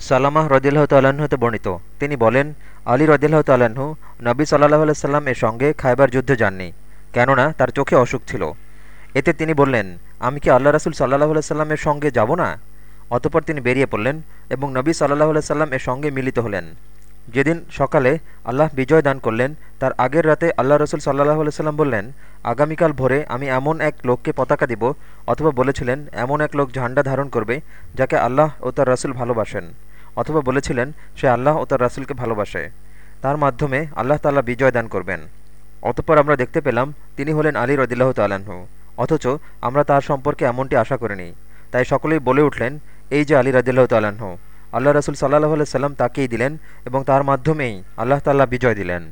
সালামাহ রদিল্লাহ তাল্লাহ্ন হতে বর্ণিত। তিনি বলেন, আলী রদিল্লাহ তাল্লাহ্ন নবী সাল্লাহ আলাইসাল্লাম এর সঙ্গে খাইবার যুদ্ধে যাননি, কেননা তার চোখে অসুখ ছিল। এতে তিনি বললেন, আমি কি আল্লাহ রাসুল সাল্লাহ আলাইসাল্লামের সঙ্গে যাব না? অতপর তিনি বেরিয়ে পড়লেন এবং নবী সাল্লাহ আলাইসাল্লাম এর সঙ্গে মিলিত হলেন। যেদিন সকালে আল্লাহ বিজয় দান করলেন, তার আগের রাতে আল্লাহ রসুল সাল্লাহ আলাইসাল্লাম বললেন, আগামীকাল ভোরে আমি এমন এক লোককে পতাকা দিব অথবা বলেছিলেন, এমন এক লোক ঝান্ডা ধারণ করবে যাকে আল্লাহ ও তার রাসুল ভালোবাসেন, অথবা বলেছিলেন, সে আল্লাহ ও তার রাসুলকে ভালোবাসে। তার মাধ্যমে আল্লাহ তাল্লাহ বিজয় দান করবেন। অতপর আমরা দেখতে পেলাম, তিনি হলেন আলী রদিল্লাহ তাল্লাহ্ন অথচ আমরা তার সম্পর্কে এমনটি আশা করিনি। তাই সকলেই বলে উঠলেন, এই যে আলী রদিল্লাহ তাল্লাহ্ন আল্লাহ রসুল সাল্লাহ সাল্লাম তাকেই দিলেন এবং তার মাধ্যমেই আল্লাহ তাল্লাহ বিজয় দিলেন।